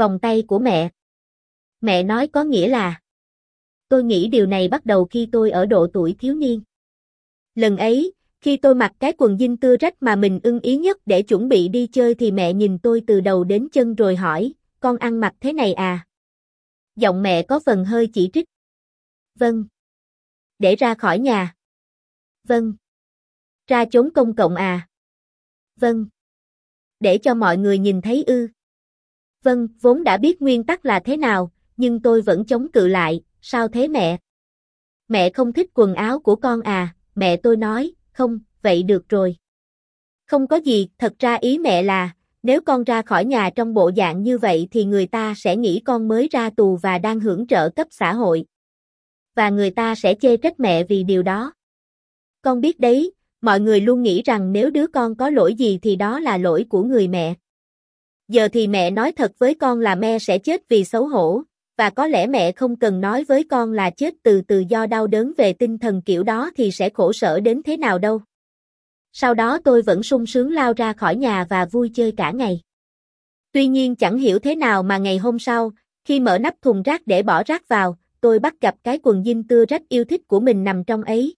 Vòng tay của mẹ. Mẹ nói có nghĩa là. Tôi nghĩ điều này bắt đầu khi tôi ở độ tuổi thiếu niên. Lần ấy, khi tôi mặc cái quần jean tưa rách mà mình ưng ý nhất để chuẩn bị đi chơi thì mẹ nhìn tôi từ đầu đến chân rồi hỏi, con ăn mặc thế này à? Giọng mẹ có phần hơi chỉ trích. Vâng. Để ra khỏi nhà. Vâng. Ra chốn công cộng à? Vâng. Để cho mọi người nhìn thấy ư. Vâng, vốn đã biết nguyên tắc là thế nào, nhưng tôi vẫn chống cự lại, sao thế mẹ? Mẹ không thích quần áo của con à, mẹ tôi nói, không, vậy được rồi. Không có gì, thật ra ý mẹ là, nếu con ra khỏi nhà trong bộ dạng như vậy thì người ta sẽ nghĩ con mới ra tù và đang hưởng trợ cấp xã hội. Và người ta sẽ chê trách mẹ vì điều đó. Con biết đấy, mọi người luôn nghĩ rằng nếu đứa con có lỗi gì thì đó là lỗi của người mẹ. Giờ thì mẹ nói thật với con là mẹ sẽ chết vì xấu hổ, và có lẽ mẹ không cần nói với con là chết từ từ do đau đớn về tinh thần kiểu đó thì sẽ khổ sở đến thế nào đâu. Sau đó tôi vẫn sung sướng lao ra khỏi nhà và vui chơi cả ngày. Tuy nhiên chẳng hiểu thế nào mà ngày hôm sau, khi mở nắp thùng rác để bỏ rác vào, tôi bắt gặp cái quần jean tưa rách yêu thích của mình nằm trong ấy.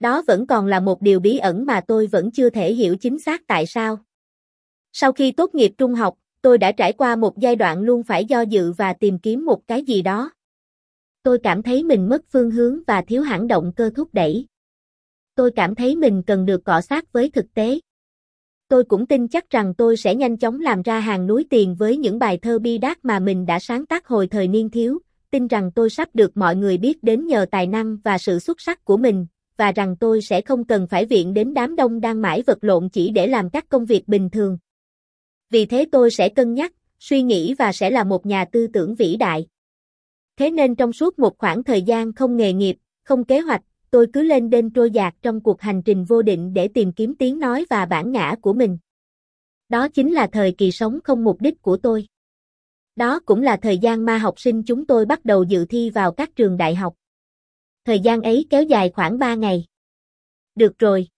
Đó vẫn còn là một điều bí ẩn mà tôi vẫn chưa thể hiểu chính xác tại sao. Sau khi tốt nghiệp trung học, tôi đã trải qua một giai đoạn luôn phải do dự và tìm kiếm một cái gì đó. Tôi cảm thấy mình mất phương hướng và thiếu hẳn động cơ thúc đẩy. Tôi cảm thấy mình cần được cọ sát với thực tế. Tôi cũng tin chắc rằng tôi sẽ nhanh chóng làm ra hàng núi tiền với những bài thơ bi đát mà mình đã sáng tác hồi thời niên thiếu, tin rằng tôi sắp được mọi người biết đến nhờ tài năng và sự xuất sắc của mình, và rằng tôi sẽ không cần phải viện đến đám đông đang mãi vật lộn chỉ để làm các công việc bình thường. Vì thế tôi sẽ cân nhắc, suy nghĩ và sẽ là một nhà tư tưởng vĩ đại. Thế nên trong suốt một khoảng thời gian không nghề nghiệp, không kế hoạch, tôi cứ lên đên trôi dạt trong cuộc hành trình vô định để tìm kiếm tiếng nói và bản ngã của mình. Đó chính là thời kỳ sống không mục đích của tôi. Đó cũng là thời gian ma học sinh chúng tôi bắt đầu dự thi vào các trường đại học. Thời gian ấy kéo dài khoảng 3 ngày. Được rồi.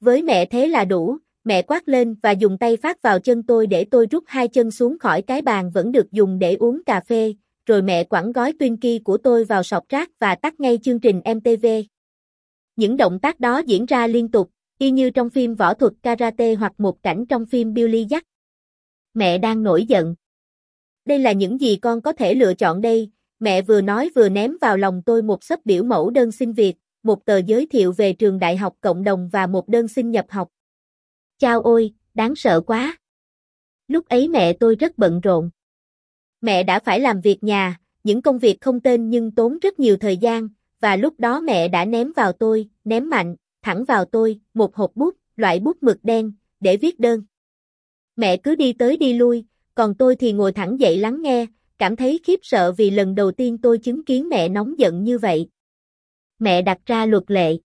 Với mẹ thế là đủ, mẹ quát lên và dùng tay phát vào chân tôi để tôi rút hai chân xuống khỏi cái bàn vẫn được dùng để uống cà phê, rồi mẹ quẳng gói tuyên kỳ của tôi vào sọt rác và tắt ngay chương trình MTV. Những động tác đó diễn ra liên tục, y như trong phim võ thuật karate hoặc một cảnh trong phim Billy Jack. Mẹ đang nổi giận. Đây là những gì con có thể lựa chọn đây, mẹ vừa nói vừa ném vào lòng tôi một sấp biểu mẫu đơn xin việc, một tờ giới thiệu về trường đại học cộng đồng và một đơn xin nhập học. Chao ôi, đáng sợ quá. Lúc ấy mẹ tôi rất bận rộn. Mẹ đã phải làm việc nhà, những công việc không tên nhưng tốn rất nhiều thời gian, và lúc đó mẹ đã ném vào tôi, ném mạnh, thẳng vào tôi, một hộp bút, loại bút mực đen, để viết đơn. Mẹ cứ đi tới đi lui, còn tôi thì ngồi thẳng dậy lắng nghe, cảm thấy khiếp sợ vì lần đầu tiên tôi chứng kiến mẹ nóng giận như vậy. Mẹ đặt ra luật lệ.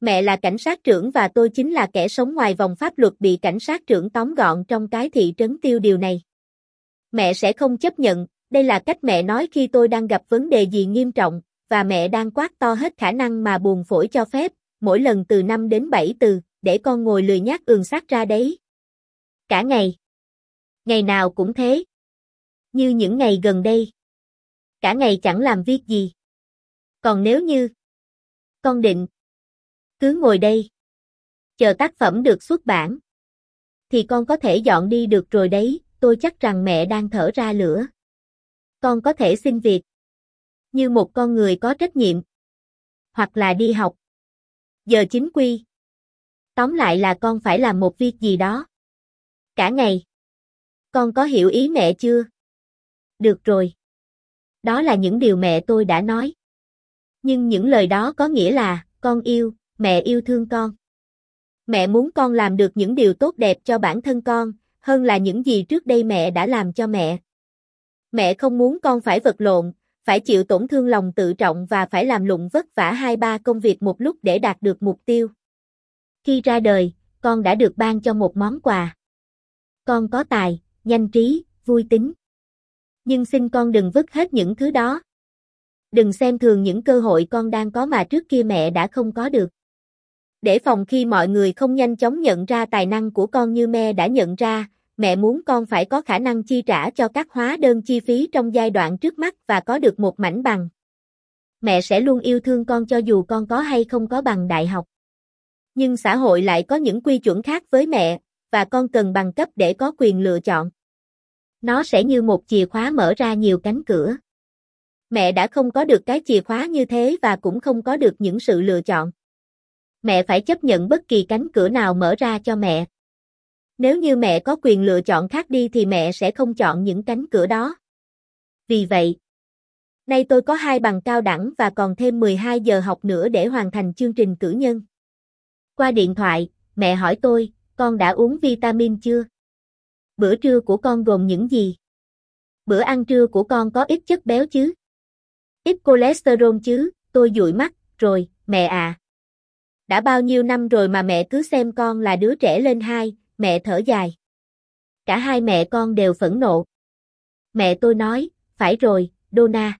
Mẹ là cảnh sát trưởng và tôi chính là kẻ sống ngoài vòng pháp luật bị cảnh sát trưởng tóm gọn trong cái thị trấn tiêu điều này. Mẹ sẽ không chấp nhận, đây là cách mẹ nói khi tôi đang gặp vấn đề gì nghiêm trọng, và mẹ đang quát to hết khả năng mà buồn phổi cho phép, mỗi lần từ 5 đến 7 từ, để con ngồi lười nhác ường sát ra đấy. Cả ngày. Ngày nào cũng thế. Như những ngày gần đây. Cả ngày chẳng làm việc gì. Còn nếu như con định cứ ngồi đây chờ tác phẩm được xuất bản thì con có thể dọn đi được rồi đấy, tôi chắc rằng mẹ đang thở ra lửa. Con có thể xin việc như một con người có trách nhiệm hoặc là đi học. Giờ chính quy. Tóm lại là con phải làm một việc gì đó. Cả ngày. Con có hiểu ý mẹ chưa? Được rồi. Đó là những điều mẹ tôi đã nói. Nhưng những lời đó có nghĩa là, con yêu, mẹ yêu thương con. Mẹ muốn con làm được những điều tốt đẹp cho bản thân con, hơn là những gì trước đây mẹ đã làm cho mẹ. Mẹ không muốn con phải vật lộn, phải chịu tổn thương lòng tự trọng và phải làm lụng vất vả hai ba công việc một lúc để đạt được mục tiêu. Khi ra đời, con đã được ban cho một món quà. Con có tài, nhanh trí, vui tính. Nhưng xin con đừng vứt hết những thứ đó. Đừng xem thường những cơ hội con đang có mà trước kia mẹ đã không có được. Để phòng khi mọi người không nhanh chóng nhận ra tài năng của con như mẹ đã nhận ra, mẹ muốn con phải có khả năng chi trả cho các hóa đơn chi phí trong giai đoạn trước mắt và có được một mảnh bằng. Mẹ sẽ luôn yêu thương con cho dù con có hay không có bằng đại học. Nhưng xã hội lại có những quy chuẩn khác với mẹ, và con cần bằng cấp để có quyền lựa chọn. Nó sẽ như một chìa khóa mở ra nhiều cánh cửa. Mẹ đã không có được cái chìa khóa như thế và cũng không có được những sự lựa chọn. Mẹ phải chấp nhận bất kỳ cánh cửa nào mở ra cho mẹ. Nếu như mẹ có quyền lựa chọn khác đi thì mẹ sẽ không chọn những cánh cửa đó. Vì vậy, nay tôi có hai bằng cao đẳng và còn thêm 12 giờ học nữa để hoàn thành chương trình cử nhân. Qua điện thoại, mẹ hỏi tôi, con đã uống vitamin chưa? Bữa trưa của con gồm những gì? Bữa ăn trưa của con có ít chất béo chứ? Ít cholesterol chứ? Tôi dụi mắt, rồi, mẹ à. Đã bao nhiêu năm rồi mà mẹ cứ xem con là đứa trẻ lên hai, mẹ thở dài. Cả hai mẹ con đều phẫn nộ. Mẹ tôi nói, phải rồi, Donna.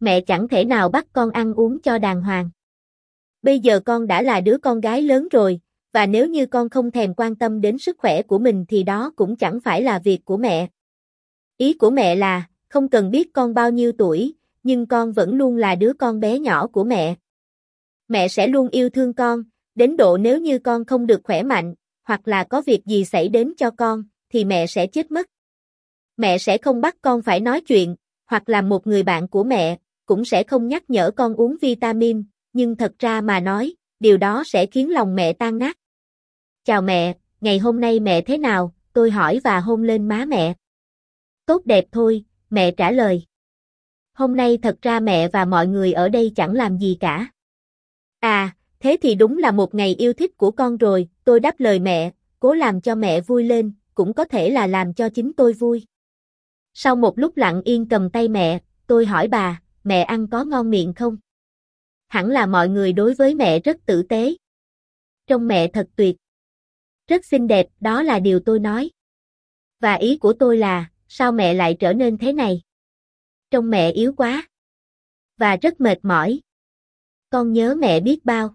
Mẹ chẳng thể nào bắt con ăn uống cho đàng hoàng. Bây giờ con đã là đứa con gái lớn rồi, và nếu như con không thèm quan tâm đến sức khỏe của mình thì đó cũng chẳng phải là việc của mẹ. Ý của mẹ là, không cần biết con bao nhiêu tuổi, nhưng con vẫn luôn là đứa con bé nhỏ của mẹ. Mẹ sẽ luôn yêu thương con, đến độ nếu như con không được khỏe mạnh, hoặc là có việc gì xảy đến cho con, thì mẹ sẽ chết mất. Mẹ sẽ không bắt con phải nói chuyện, hoặc là một người bạn của mẹ, cũng sẽ không nhắc nhở con uống vitamin, nhưng thật ra mà nói, điều đó sẽ khiến lòng mẹ tan nát. Chào mẹ, ngày hôm nay mẹ thế nào? Tôi hỏi và hôn lên má mẹ. Tốt đẹp thôi, mẹ trả lời. Hôm nay thật ra mẹ và mọi người ở đây chẳng làm gì cả. À, thế thì đúng là một ngày yêu thích của con rồi, tôi đáp lời mẹ, cố làm cho mẹ vui lên, cũng có thể là làm cho chính tôi vui. Sau một lúc lặng yên cầm tay mẹ, tôi hỏi bà, mẹ ăn có ngon miệng không? Hẳn là mọi người đối với mẹ rất tử tế. trong mẹ thật tuyệt. Rất xinh đẹp, đó là điều tôi nói. Và ý của tôi là, sao mẹ lại trở nên thế này? trong mẹ yếu quá. Và rất mệt mỏi. Con nhớ mẹ biết bao.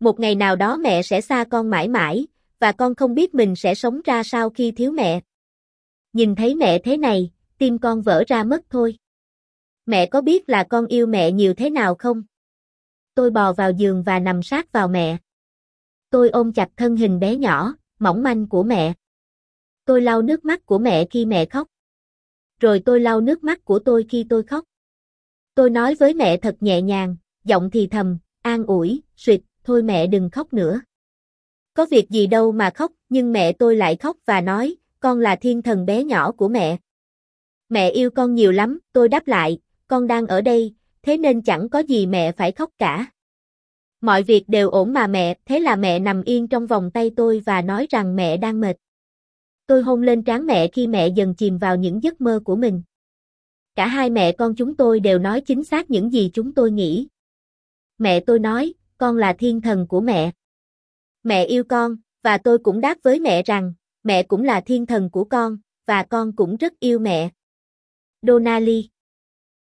Một ngày nào đó mẹ sẽ xa con mãi mãi, và con không biết mình sẽ sống ra sao khi thiếu mẹ. Nhìn thấy mẹ thế này, tim con vỡ ra mất thôi. Mẹ có biết là con yêu mẹ nhiều thế nào không? Tôi bò vào giường và nằm sát vào mẹ. Tôi ôm chặt thân hình bé nhỏ, mỏng manh của mẹ. Tôi lau nước mắt của mẹ khi mẹ khóc. Rồi tôi lau nước mắt của tôi khi tôi khóc. Tôi nói với mẹ thật nhẹ nhàng, giọng thì thầm, an ủi, suyệt, thôi mẹ đừng khóc nữa. Có việc gì đâu mà khóc, nhưng mẹ tôi lại khóc và nói, con là thiên thần bé nhỏ của mẹ. Mẹ yêu con nhiều lắm, tôi đáp lại, con đang ở đây, thế nên chẳng có gì mẹ phải khóc cả. Mọi việc đều ổn mà mẹ, thế là mẹ nằm yên trong vòng tay tôi và nói rằng mẹ đang mệt. Tôi hôn lên trán mẹ khi mẹ dần chìm vào những giấc mơ của mình. Cả hai mẹ con chúng tôi đều nói chính xác những gì chúng tôi nghĩ. Mẹ tôi nói, con là thiên thần của mẹ. Mẹ yêu con, và tôi cũng đáp với mẹ rằng, mẹ cũng là thiên thần của con, và con cũng rất yêu mẹ. Donali